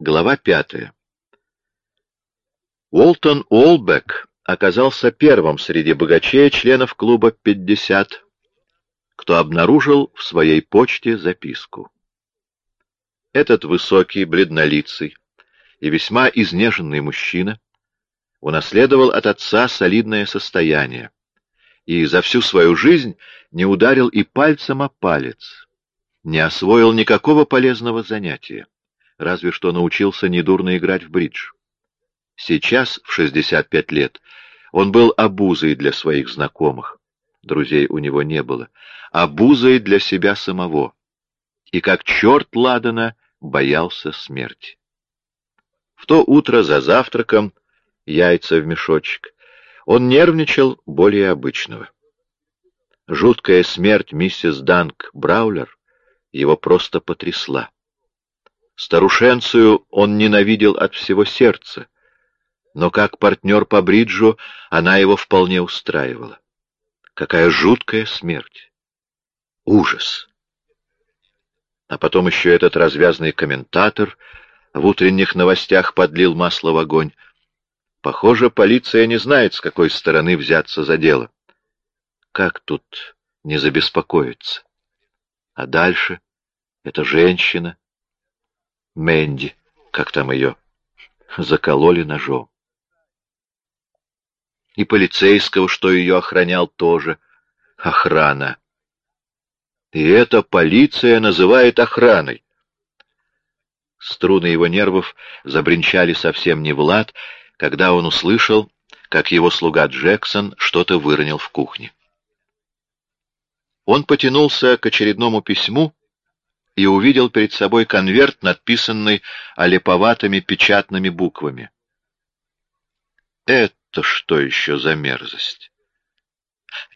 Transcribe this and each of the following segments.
Глава пятая. Уолтон Уолбек оказался первым среди богачей членов клуба «50», кто обнаружил в своей почте записку. Этот высокий, бледнолицый и весьма изнеженный мужчина унаследовал от отца солидное состояние и за всю свою жизнь не ударил и пальцем о палец, не освоил никакого полезного занятия разве что научился недурно играть в бридж. Сейчас, в 65 лет, он был обузой для своих знакомых, друзей у него не было, обузой для себя самого, и как черт Ладана боялся смерти. В то утро за завтраком, яйца в мешочек, он нервничал более обычного. Жуткая смерть миссис Данк Браулер его просто потрясла. Старушенцию он ненавидел от всего сердца, но как партнер по бриджу она его вполне устраивала. Какая жуткая смерть! Ужас! А потом еще этот развязный комментатор в утренних новостях подлил масло в огонь. Похоже, полиция не знает, с какой стороны взяться за дело. Как тут не забеспокоиться? А дальше? Это женщина. Мэнди, как там ее, закололи ножом. И полицейского, что ее охранял, тоже охрана. И это полиция называет охраной. Струны его нервов забринчали совсем не в лад, когда он услышал, как его слуга Джексон что-то выронил в кухне. Он потянулся к очередному письму, и увидел перед собой конверт, надписанный олеповатыми печатными буквами. Это что еще за мерзость?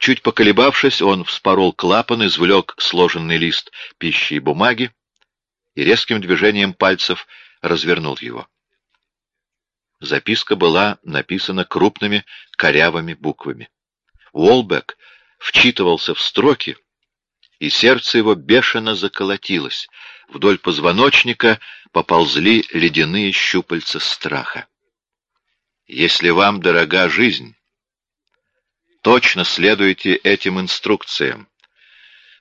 Чуть поколебавшись, он вспорол клапан, извлек сложенный лист пищи и бумаги и резким движением пальцев развернул его. Записка была написана крупными корявыми буквами. Уолбек вчитывался в строки, и сердце его бешено заколотилось. Вдоль позвоночника поползли ледяные щупальца страха. Если вам дорога жизнь, точно следуйте этим инструкциям.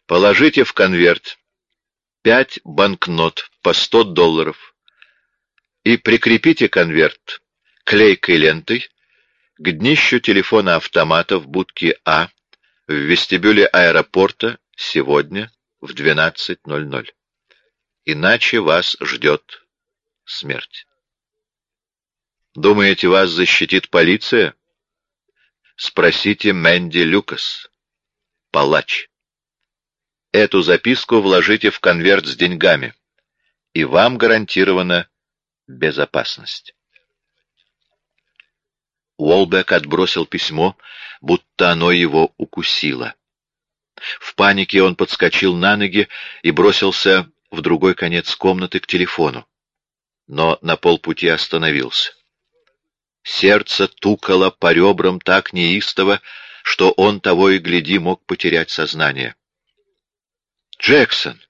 Положите в конверт пять банкнот по сто долларов и прикрепите конверт клейкой лентой к днищу телефона автомата в будке А в вестибюле аэропорта сегодня в 12.00. Иначе вас ждет смерть. Думаете, вас защитит полиция? Спросите Мэнди Люкас, палач. Эту записку вложите в конверт с деньгами, и вам гарантирована безопасность. Уолбек отбросил письмо, будто оно его укусило. В панике он подскочил на ноги и бросился в другой конец комнаты к телефону. Но на полпути остановился. Сердце тукало по ребрам так неистово, что он того и гляди мог потерять сознание. «Джексон!»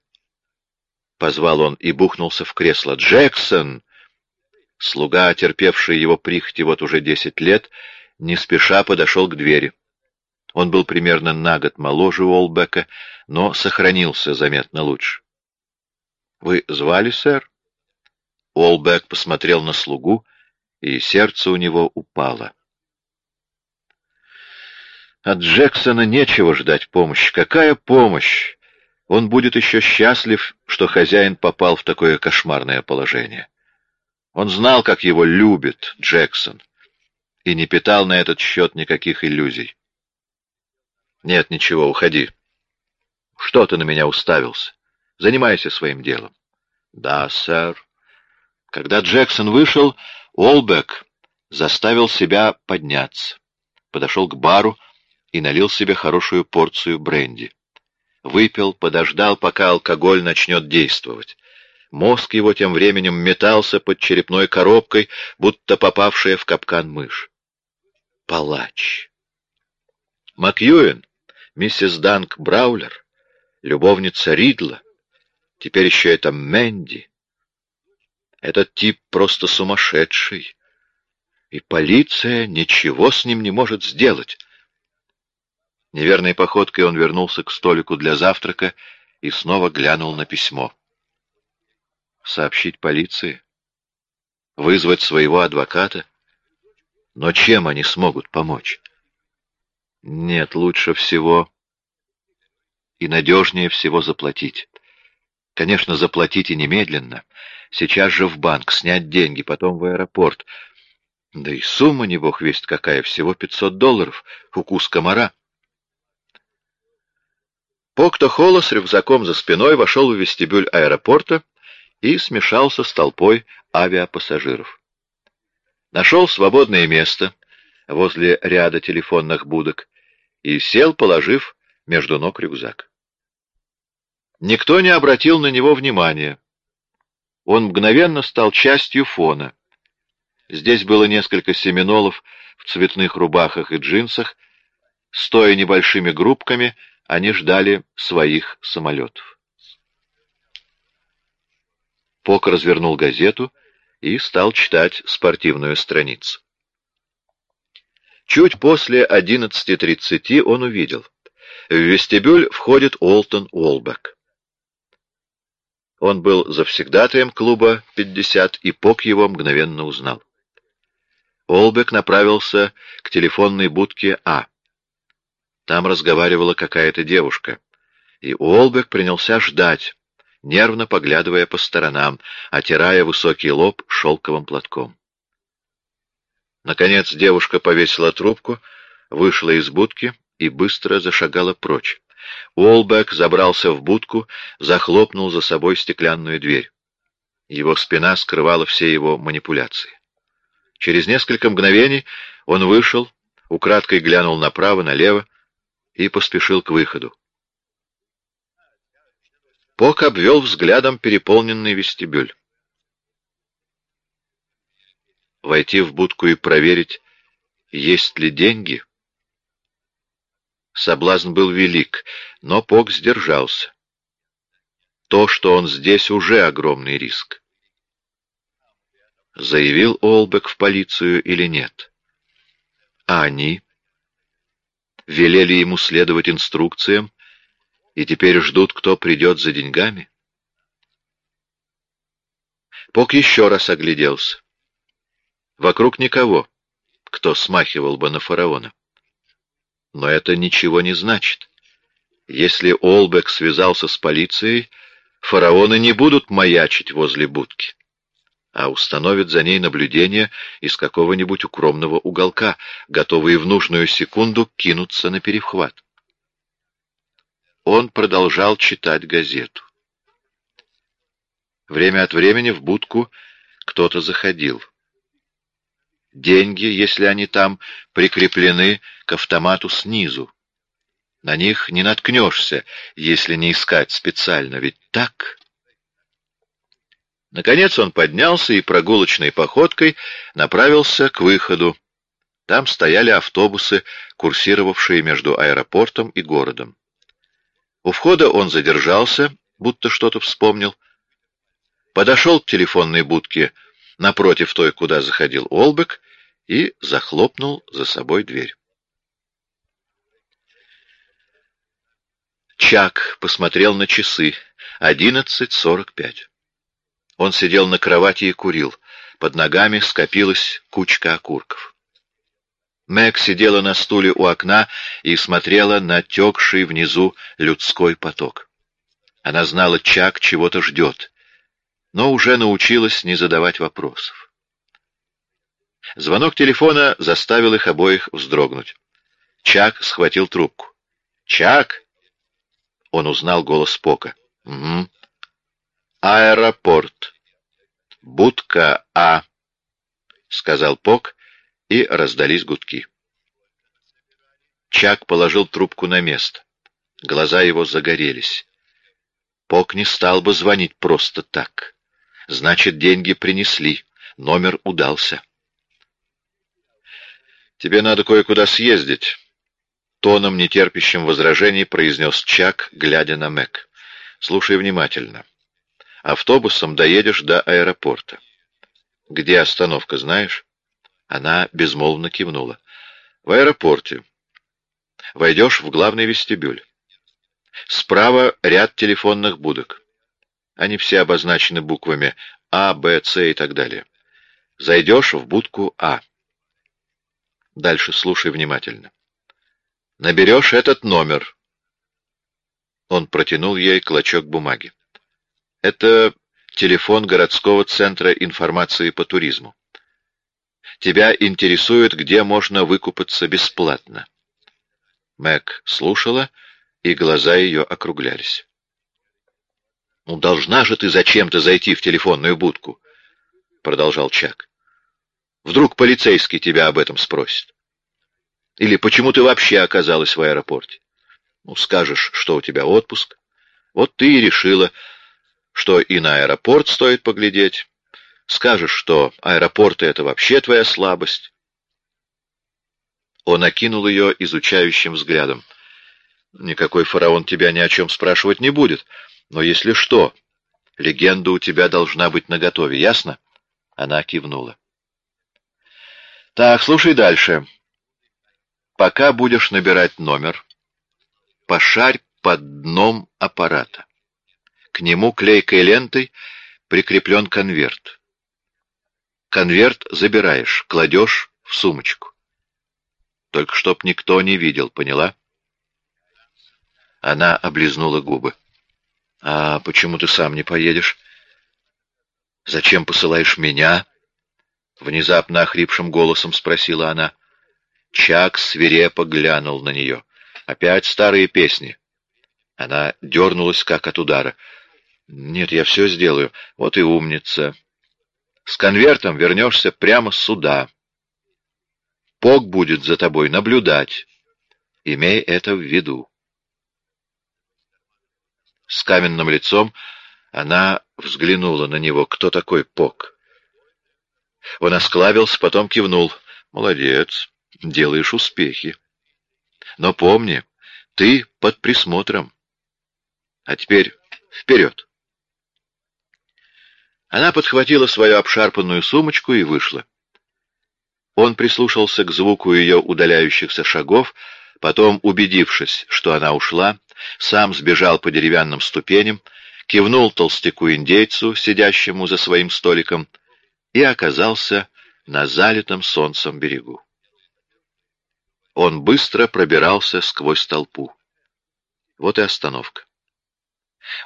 — позвал он и бухнулся в кресло. «Джексон!» Слуга, терпевший его прихоти вот уже десять лет, не спеша подошел к двери. Он был примерно на год моложе Уолбека, но сохранился заметно лучше. — Вы звали, сэр? Уолбек посмотрел на слугу, и сердце у него упало. От Джексона нечего ждать помощи. Какая помощь? Он будет еще счастлив, что хозяин попал в такое кошмарное положение. Он знал, как его любит Джексон, и не питал на этот счет никаких иллюзий. Нет, ничего, уходи. Что ты на меня уставился? Занимайся своим делом. Да, сэр. Когда Джексон вышел, Олбек заставил себя подняться. Подошел к бару и налил себе хорошую порцию бренди. Выпил, подождал, пока алкоголь начнет действовать. Мозг его тем временем метался под черепной коробкой, будто попавшая в капкан мышь. Палач. Макьюэн миссис Данк Этот тип просто сумасшедший, и полиция ничего с ним не может сделать. Неверной походкой он вернулся к столику для завтрака и снова глянул на письмо. Сообщить полиции? Вызвать своего адвоката? Но чем они смогут помочь? Нет, лучше всего и надежнее всего заплатить. Конечно, заплатить и немедленно. Сейчас же в банк, снять деньги, потом в аэропорт. Да и сумма, не бог весть какая, всего 500 долларов. Укус комара. Покто Холла с рюкзаком за спиной вошел в вестибюль аэропорта и смешался с толпой авиапассажиров. Нашел свободное место возле ряда телефонных будок и сел, положив между ног рюкзак. Никто не обратил на него внимания. Он мгновенно стал частью фона. Здесь было несколько семинолов в цветных рубахах и джинсах. Стоя небольшими группками, они ждали своих самолетов. Пок развернул газету и стал читать спортивную страницу. Чуть после 11.30 он увидел. В вестибюль входит Олтон Уолбек. Он был завсегдатаем клуба «50», и Пок его мгновенно узнал. Олбек направился к телефонной будке А. Там разговаривала какая-то девушка, и Олбек принялся ждать, нервно поглядывая по сторонам, отирая высокий лоб шелковым платком. Наконец девушка повесила трубку, вышла из будки и быстро зашагала прочь. Уолбек забрался в будку, захлопнул за собой стеклянную дверь. Его спина скрывала все его манипуляции. Через несколько мгновений он вышел, украдкой глянул направо, налево и поспешил к выходу. Пок обвел взглядом переполненный вестибюль. Войти в будку и проверить, есть ли деньги — Соблазн был велик, но Пок сдержался. То, что он здесь, уже огромный риск. Заявил Олбек в полицию или нет? А они? Велели ему следовать инструкциям и теперь ждут, кто придет за деньгами? Пок еще раз огляделся. Вокруг никого, кто смахивал бы на фараона. Но это ничего не значит. Если Олбек связался с полицией, фараоны не будут маячить возле будки, а установят за ней наблюдение из какого-нибудь укромного уголка, готовые в нужную секунду кинуться на перехват. Он продолжал читать газету. Время от времени в будку кто-то заходил. Деньги, если они там, прикреплены к автомату снизу. На них не наткнешься, если не искать специально, ведь так? Наконец он поднялся и прогулочной походкой направился к выходу. Там стояли автобусы, курсировавшие между аэропортом и городом. У входа он задержался, будто что-то вспомнил. Подошел к телефонной будке напротив той, куда заходил Олбек, и захлопнул за собой дверь. Чак посмотрел на часы. Одиннадцать сорок пять. Он сидел на кровати и курил. Под ногами скопилась кучка окурков. Мэг сидела на стуле у окна и смотрела на текший внизу людской поток. Она знала, Чак чего-то ждет, но уже научилась не задавать вопросов. Звонок телефона заставил их обоих вздрогнуть. Чак схватил трубку. «Чак!» Он узнал голос Пока. «Угу. Аэропорт. Будка А», — сказал Пок, и раздались гудки. Чак положил трубку на место. Глаза его загорелись. Пок не стал бы звонить просто так. Значит, деньги принесли, номер удался. «Тебе надо кое-куда съездить», — тоном, нетерпящим возражений, произнес Чак, глядя на Мэг. «Слушай внимательно. Автобусом доедешь до аэропорта. Где остановка, знаешь? Она безмолвно кивнула. В аэропорте. Войдешь в главный вестибюль. Справа ряд телефонных будок. Они все обозначены буквами А, Б, С и так далее. Зайдешь в будку А. Дальше слушай внимательно. Наберешь этот номер. Он протянул ей клочок бумаги. Это телефон городского центра информации по туризму. Тебя интересует, где можно выкупаться бесплатно. Мэг слушала, и глаза ее округлялись. «Ну, должна же ты зачем-то зайти в телефонную будку», — продолжал Чак. «Вдруг полицейский тебя об этом спросит? Или почему ты вообще оказалась в аэропорте? Ну, скажешь, что у тебя отпуск. Вот ты и решила, что и на аэропорт стоит поглядеть. Скажешь, что аэропорты — это вообще твоя слабость. Он окинул ее изучающим взглядом. Никакой фараон тебя ни о чем спрашивать не будет. Но если что, легенда у тебя должна быть наготове, ясно? Она кивнула. Так, слушай дальше. Пока будешь набирать номер, пошарь под дном аппарата. К нему клейкой лентой прикреплен конверт. Конверт забираешь, кладешь в сумочку. Только чтоб никто не видел, поняла? Она облизнула губы. «А почему ты сам не поедешь?» «Зачем посылаешь меня?» Внезапно охрипшим голосом спросила она. Чак свирепо глянул на нее. «Опять старые песни». Она дернулась, как от удара. «Нет, я все сделаю. Вот и умница. С конвертом вернешься прямо сюда. Пок будет за тобой наблюдать. Имей это в виду». С каменным лицом она взглянула на него. «Кто такой Пок?» Он осклавился, потом кивнул. «Молодец, делаешь успехи. Но помни, ты под присмотром. А теперь вперед!» Она подхватила свою обшарпанную сумочку и вышла. Он прислушался к звуку ее удаляющихся шагов, потом, убедившись, что она ушла, сам сбежал по деревянным ступеням, кивнул толстяку-индейцу, сидящему за своим столиком, и оказался на залитом солнцем берегу. Он быстро пробирался сквозь толпу. Вот и остановка.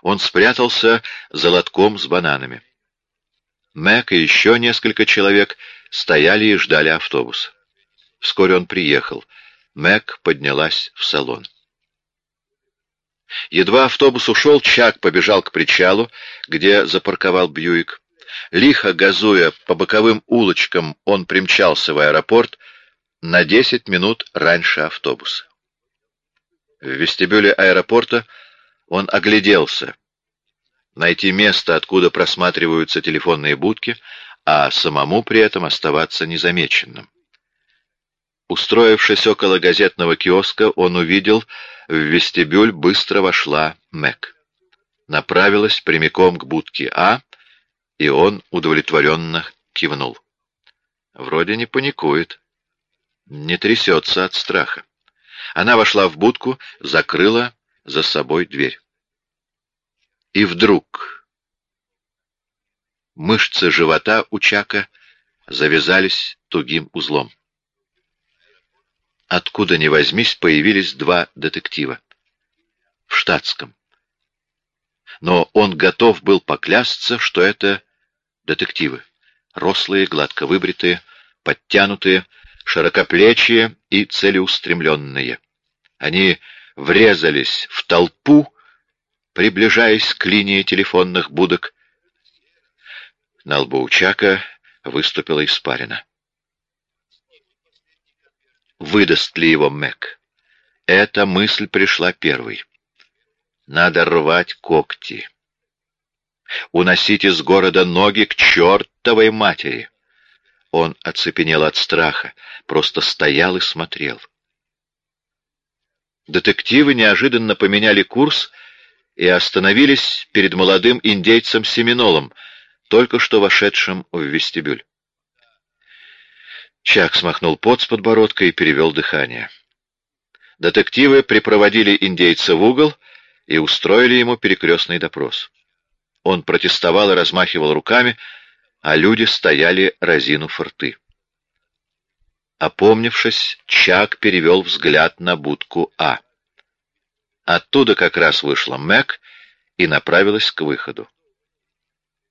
Он спрятался за лотком с бананами. Мэг и еще несколько человек стояли и ждали автобуса. Вскоре он приехал. Мэг поднялась в салон. Едва автобус ушел, Чак побежал к причалу, где запарковал Бьюик. Лихо газуя по боковым улочкам, он примчался в аэропорт на десять минут раньше автобуса. В вестибюле аэропорта он огляделся. Найти место, откуда просматриваются телефонные будки, а самому при этом оставаться незамеченным. Устроившись около газетного киоска, он увидел, в вестибюль быстро вошла Мэг. Направилась прямиком к будке А, и он удовлетворенно кивнул. Вроде не паникует, не трясется от страха. Она вошла в будку, закрыла за собой дверь. И вдруг мышцы живота у Чака завязались тугим узлом. Откуда ни возьмись, появились два детектива. В штатском. Но он готов был поклясться, что это детективы. Рослые, гладко выбритые, подтянутые, широкоплечие и целеустремленные. Они врезались в толпу, приближаясь к линии телефонных будок. На лбу у Чака выступила испарина выдаст ли его Мэг. Эта мысль пришла первой. Надо рвать когти. Уносить из города ноги к чертовой матери. Он оцепенел от страха, просто стоял и смотрел. Детективы неожиданно поменяли курс и остановились перед молодым индейцем Семенолом, только что вошедшим в вестибюль. Чак смахнул пот с подбородка и перевел дыхание. Детективы припроводили индейца в угол и устроили ему перекрестный допрос. Он протестовал и размахивал руками, а люди стояли разину форты. Опомнившись, Чак перевел взгляд на будку А. Оттуда как раз вышла Мэг и направилась к выходу.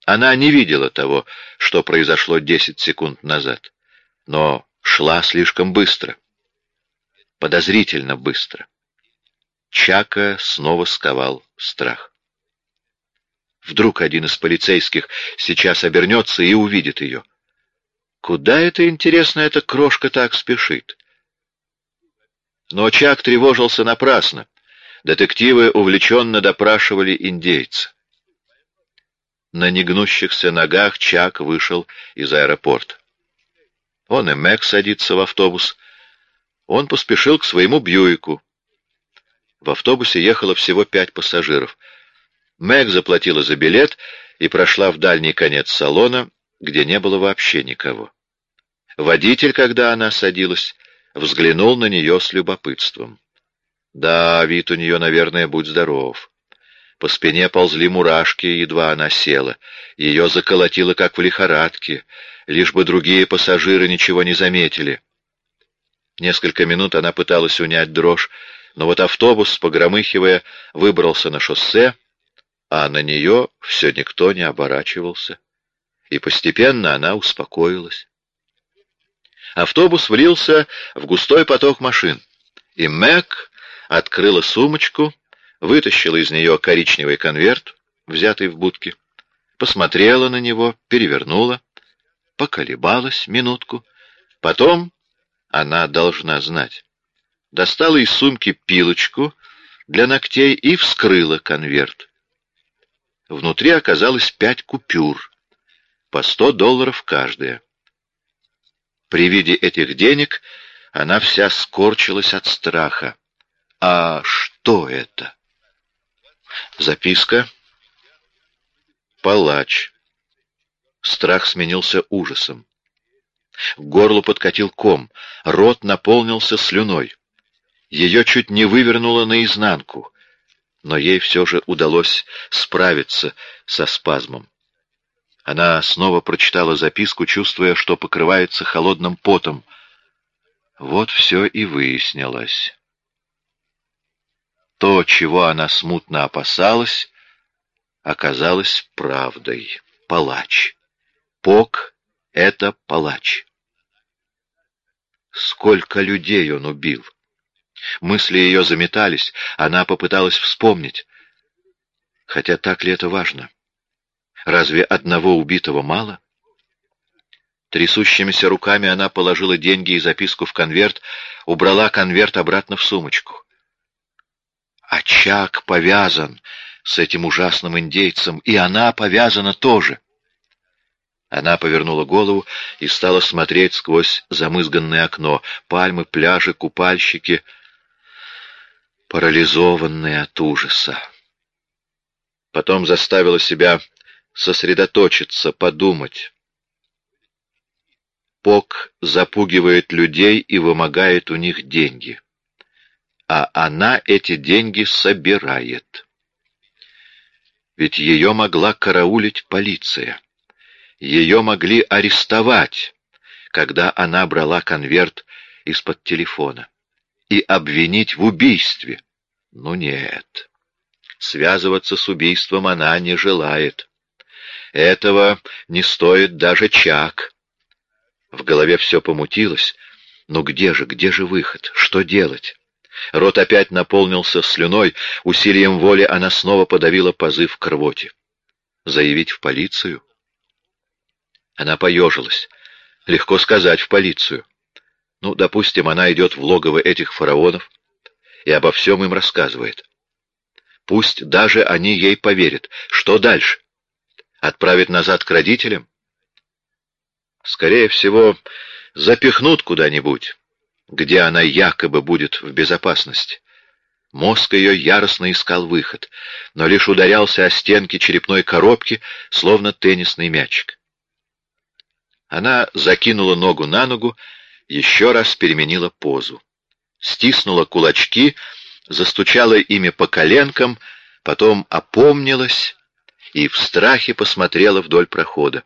Она не видела того, что произошло десять секунд назад, но шла слишком быстро. Подозрительно быстро. Чака снова сковал страх. Вдруг один из полицейских сейчас обернется и увидит ее. Куда это, интересно, эта крошка так спешит? Но Чак тревожился напрасно. Детективы увлеченно допрашивали индейца. На негнущихся ногах Чак вышел из аэропорта. Он и Мэг садится в автобус. Он поспешил к своему Бьюику. В автобусе ехало всего пять пассажиров. Мэг заплатила за билет и прошла в дальний конец салона, где не было вообще никого. Водитель, когда она садилась, взглянул на нее с любопытством. Да, вид у нее, наверное, будь здоров. По спине ползли мурашки, едва она села. Ее заколотило, как в лихорадке, лишь бы другие пассажиры ничего не заметили. Несколько минут она пыталась унять дрожь, но вот автобус, погромыхивая, выбрался на шоссе, а на нее все никто не оборачивался. И постепенно она успокоилась. Автобус влился в густой поток машин, и Мэг открыла сумочку, вытащила из нее коричневый конверт, взятый в будке, посмотрела на него, перевернула, поколебалась минутку, потом она должна знать достала из сумки пилочку для ногтей и вскрыла конверт. Внутри оказалось пять купюр, по сто долларов каждая. При виде этих денег она вся скорчилась от страха. А что это? Записка. Палач. Страх сменился ужасом. К горлу подкатил ком, рот наполнился слюной. Ее чуть не вывернуло наизнанку, но ей все же удалось справиться со спазмом. Она снова прочитала записку, чувствуя, что покрывается холодным потом. Вот все и выяснилось. То, чего она смутно опасалась, оказалось правдой. Палач. Пок — это палач. Сколько людей он убил! Мысли ее заметались, она попыталась вспомнить. Хотя так ли это важно? Разве одного убитого мало? Трясущимися руками она положила деньги и записку в конверт, убрала конверт обратно в сумочку. Очаг повязан с этим ужасным индейцем, и она повязана тоже. Она повернула голову и стала смотреть сквозь замызганное окно. Пальмы, пляжи, купальщики — парализованная от ужаса. Потом заставила себя сосредоточиться, подумать. Пок запугивает людей и вымогает у них деньги. А она эти деньги собирает. Ведь ее могла караулить полиция. Ее могли арестовать, когда она брала конверт из-под телефона и обвинить в убийстве. Ну нет, связываться с убийством она не желает. Этого не стоит даже Чак. В голове все помутилось. Ну где же, где же выход? Что делать? Рот опять наполнился слюной, усилием воли она снова подавила позыв к рвоте. Заявить в полицию? Она поежилась. Легко сказать в полицию. Ну, допустим, она идет в логово этих фараонов и обо всем им рассказывает. Пусть даже они ей поверят. Что дальше? Отправить назад к родителям? Скорее всего, запихнут куда-нибудь, где она якобы будет в безопасности. Мозг ее яростно искал выход, но лишь ударялся о стенки черепной коробки, словно теннисный мячик. Она закинула ногу на ногу, еще раз переменила позу. Стиснула кулачки, застучала ими по коленкам, потом опомнилась и в страхе посмотрела вдоль прохода.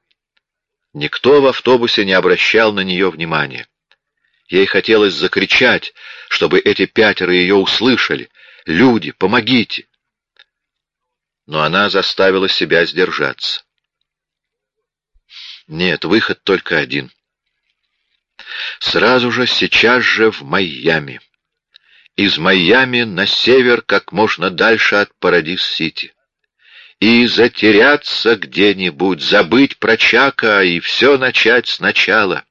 Никто в автобусе не обращал на нее внимания. Ей хотелось закричать, чтобы эти пятеро ее услышали. «Люди, помогите!» Но она заставила себя сдержаться. Нет, выход только один. Сразу же, сейчас же в Майами. Из Майами на север, как можно дальше от Парадис-Сити. И затеряться где-нибудь, забыть про Чака и все начать сначала.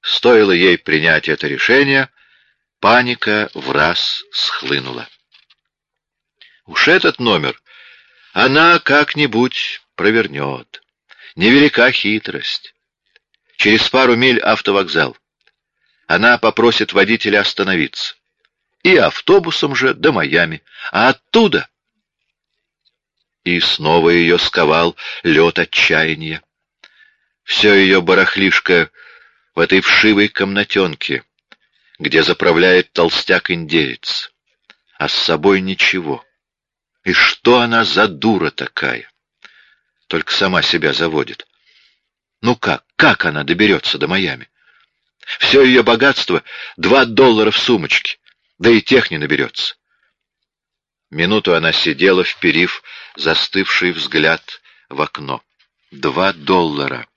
Стоило ей принять это решение, паника в раз схлынула. Уж этот номер она как-нибудь провернет. Невелика хитрость. Через пару миль автовокзал. Она попросит водителя остановиться. И автобусом же до Майами. А оттуда... И снова ее сковал лед отчаяния. Все ее барахлишко в этой вшивой комнатенке, где заправляет толстяк-индеец. А с собой ничего. И что она за дура такая? Только сама себя заводит. Ну как, как она доберется до Майами? Все ее богатство — два доллара в сумочке, да и тех не наберется. Минуту она сидела, вперив застывший взгляд в окно. Два доллара.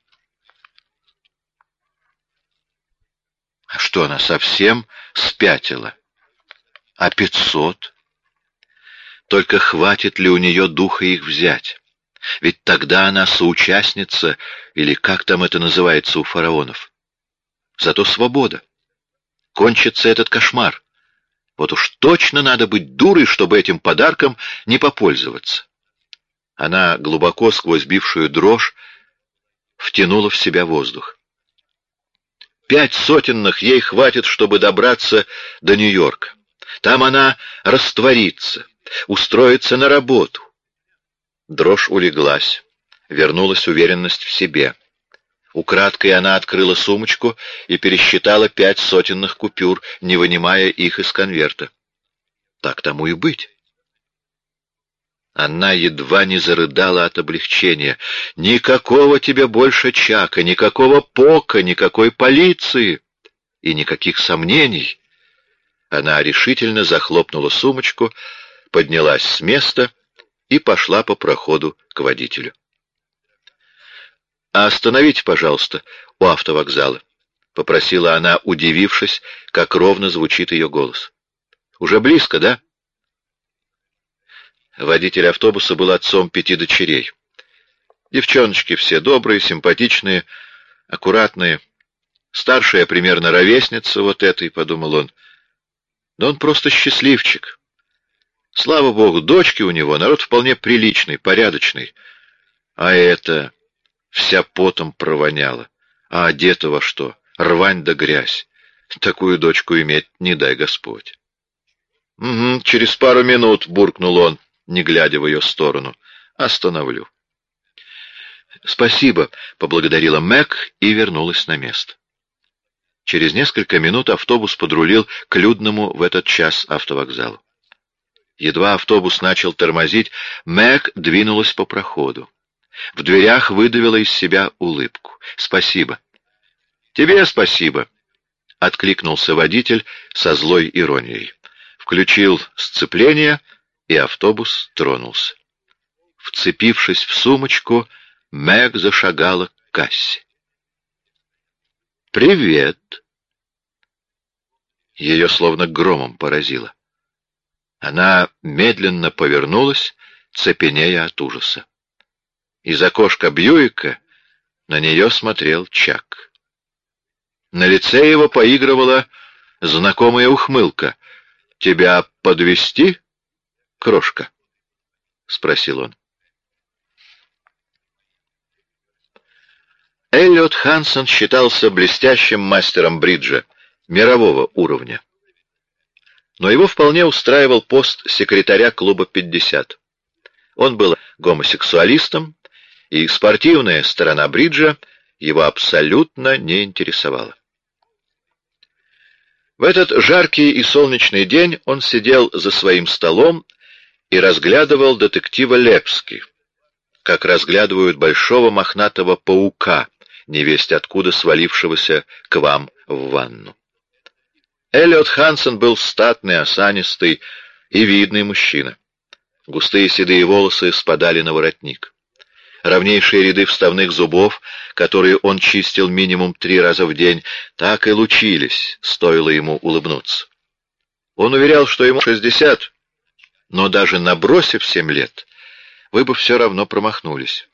А что она совсем спятила? А пятьсот? Только хватит ли у нее духа их взять? Ведь тогда она соучастница, или как там это называется у фараонов. Зато свобода. Кончится этот кошмар. Вот уж точно надо быть дурой, чтобы этим подарком не попользоваться. Она глубоко сквозь бившую дрожь втянула в себя воздух. Пять сотенных ей хватит, чтобы добраться до Нью-Йорка. Там она растворится, устроится на работу. Дрожь улеглась, вернулась уверенность в себе. Украдкой она открыла сумочку и пересчитала пять сотенных купюр, не вынимая их из конверта. Так тому и быть. Она едва не зарыдала от облегчения. «Никакого тебе больше Чака, никакого Пока, никакой полиции и никаких сомнений!» Она решительно захлопнула сумочку, поднялась с места и пошла по проходу к водителю. «А остановите, пожалуйста, у автовокзала», — попросила она, удивившись, как ровно звучит ее голос. «Уже близко, да?» Водитель автобуса был отцом пяти дочерей. Девчоночки все добрые, симпатичные, аккуратные. Старшая примерно ровесница вот этой, — подумал он. Да он просто счастливчик. Слава богу, дочки у него, народ вполне приличный, порядочный. А это вся потом провоняла. А одета во что? Рвань да грязь. Такую дочку иметь не дай Господь. — Угу, через пару минут, — буркнул он, не глядя в ее сторону. — Остановлю. — Спасибо, — поблагодарила Мэг и вернулась на место. Через несколько минут автобус подрулил к людному в этот час автовокзалу. Едва автобус начал тормозить, Мэг двинулась по проходу. В дверях выдавила из себя улыбку. «Спасибо». «Тебе спасибо», — откликнулся водитель со злой иронией. Включил сцепление, и автобус тронулся. Вцепившись в сумочку, Мэг зашагала к кассе. «Привет!» Ее словно громом поразило. Она медленно повернулась, цепенея от ужаса. Из окошка Бьюика на нее смотрел Чак. На лице его поигрывала знакомая ухмылка. «Тебя подвести, крошка?» — спросил он. Эллиот Хансен считался блестящим мастером бриджа мирового уровня но его вполне устраивал пост секретаря клуба «50». Он был гомосексуалистом и спортивная сторона бриджа его абсолютно не интересовала. В этот жаркий и солнечный день он сидел за своим столом и разглядывал детектива Лепски, как разглядывают большого мохнатого паука, невесть откуда свалившегося к вам в ванну. Эллиот Хансен был статный, осанистый и видный мужчина. Густые седые волосы спадали на воротник. Ровнейшие ряды вставных зубов, которые он чистил минимум три раза в день, так и лучились, стоило ему улыбнуться. Он уверял, что ему шестьдесят, но даже набросив семь лет, вы бы все равно промахнулись.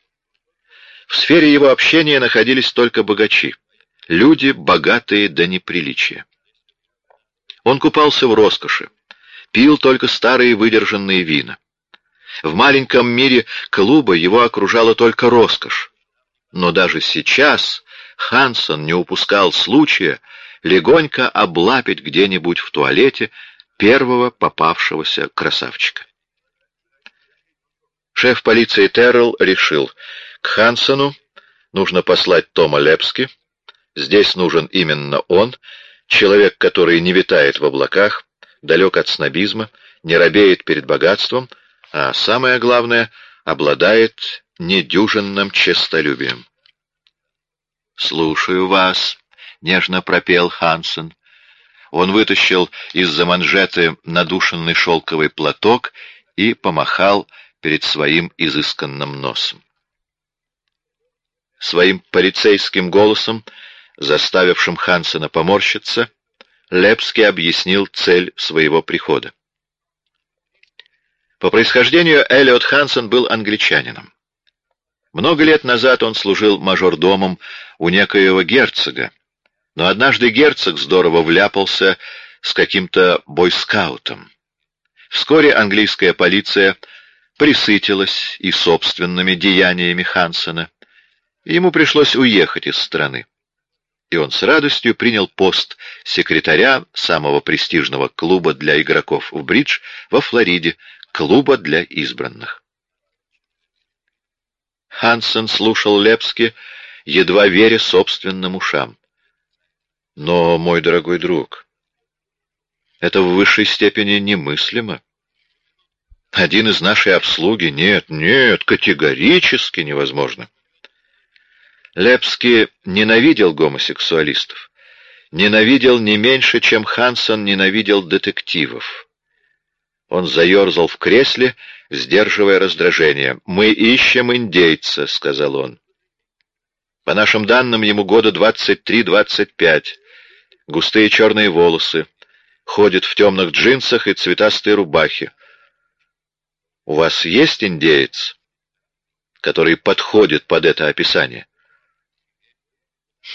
В сфере его общения находились только богачи, люди, богатые до неприличия. Он купался в роскоши, пил только старые выдержанные вина. В маленьком мире клуба его окружала только роскошь. Но даже сейчас Хансон не упускал случая легонько облапить где-нибудь в туалете первого попавшегося красавчика. Шеф полиции Террелл решил, к Хансону нужно послать Тома Лепски, здесь нужен именно он, человек, который не витает в облаках, далек от снобизма, не робеет перед богатством, а самое главное, обладает недюжинным честолюбием. «Слушаю вас», — нежно пропел Хансен. Он вытащил из-за манжеты надушенный шелковый платок и помахал перед своим изысканным носом. Своим полицейским голосом, заставившим Хансена поморщиться, Лепский объяснил цель своего прихода. По происхождению Эллиот Хансен был англичанином. Много лет назад он служил мажордомом у некоего герцога, но однажды герцог здорово вляпался с каким-то бойскаутом. Вскоре английская полиция присытилась и собственными деяниями Хансена, ему пришлось уехать из страны. И он с радостью принял пост секретаря самого престижного клуба для игроков в бридж во Флориде, клуба для избранных. Хансен слушал Лепски, едва веря собственным ушам. Но, мой дорогой друг, это в высшей степени немыслимо. Один из нашей обслуги? Нет, нет, категорически невозможно. Лепский ненавидел гомосексуалистов. Ненавидел не меньше, чем Хансон ненавидел детективов. Он заерзал в кресле, сдерживая раздражение. «Мы ищем индейца», — сказал он. По нашим данным, ему года двадцать три-двадцать пять. Густые черные волосы. Ходит в темных джинсах и цветастой рубахе. У вас есть индеец, который подходит под это описание?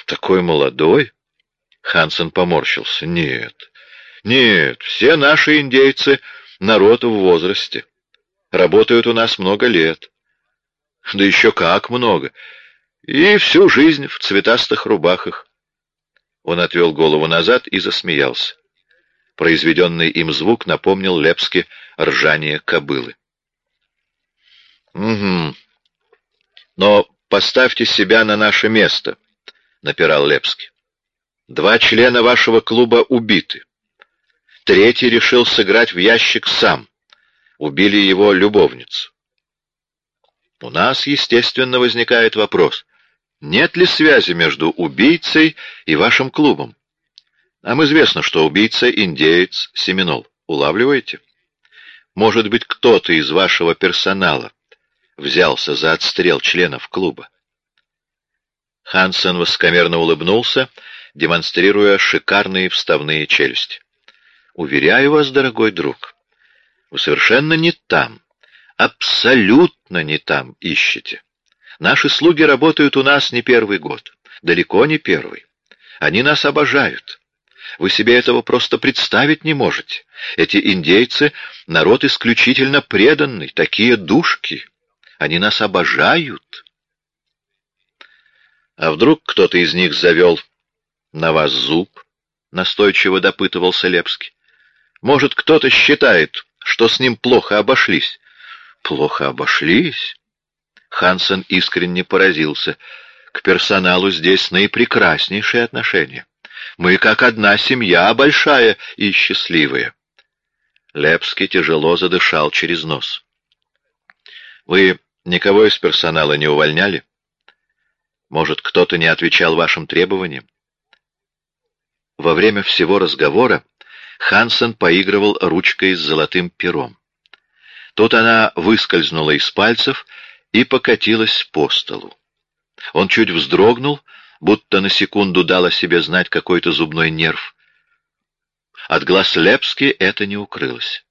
Такой молодой? Хансен поморщился. Нет, нет, все наши индейцы народ в возрасте. Работают у нас много лет. Да еще как много. И всю жизнь в цветастых рубахах. Он отвел голову назад и засмеялся. Произведенный им звук напомнил Лепске ржание кобылы. «Угу. Но поставьте себя на наше место», — напирал Лепский. «Два члена вашего клуба убиты. Третий решил сыграть в ящик сам. Убили его любовницу. У нас, естественно, возникает вопрос, нет ли связи между убийцей и вашим клубом? Нам известно, что убийца — индеец Семенол. Улавливаете? Может быть, кто-то из вашего персонала взялся за отстрел членов клуба? Хансен воскомерно улыбнулся, демонстрируя шикарные вставные челюсти. Уверяю вас, дорогой друг, вы совершенно не там, абсолютно не там ищете. Наши слуги работают у нас не первый год, далеко не первый. Они нас обожают. Вы себе этого просто представить не можете. Эти индейцы — народ исключительно преданный, такие душки. Они нас обожают. А вдруг кто-то из них завел на вас зуб? Настойчиво допытывался Лепский. Может, кто-то считает, что с ним плохо обошлись. Плохо обошлись? Хансен искренне поразился. К персоналу здесь наипрекраснейшие отношения. Мы как одна семья, большая и счастливая. Лепский тяжело задышал через нос. Вы никого из персонала не увольняли? Может, кто-то не отвечал вашим требованиям? Во время всего разговора Хансен поигрывал ручкой с золотым пером. Тут она выскользнула из пальцев и покатилась по столу. Он чуть вздрогнул, будто на секунду дал о себе знать какой-то зубной нерв. От глаз Лепски это не укрылось.